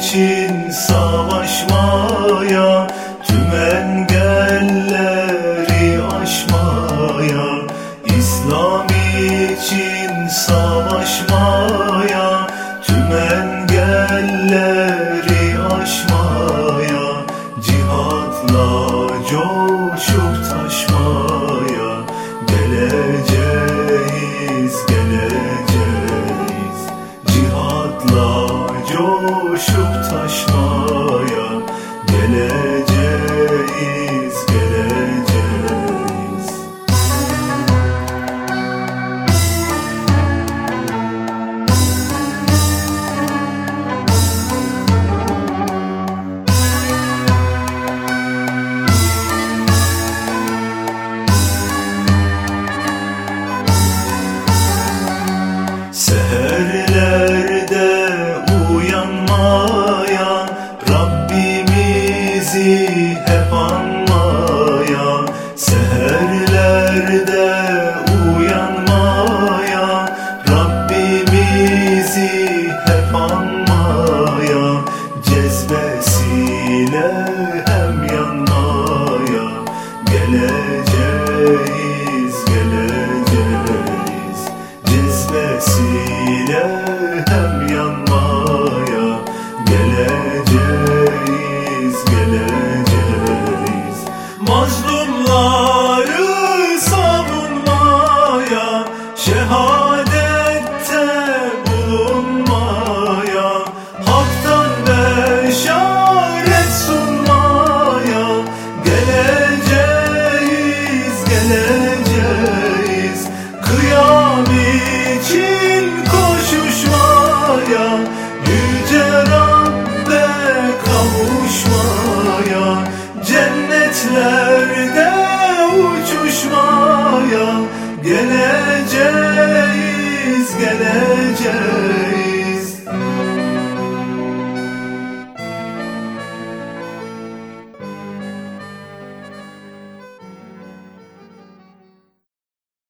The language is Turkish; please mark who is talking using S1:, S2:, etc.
S1: için sağ coşup taşmaya Geleceğiz, geleceğiz Yeah.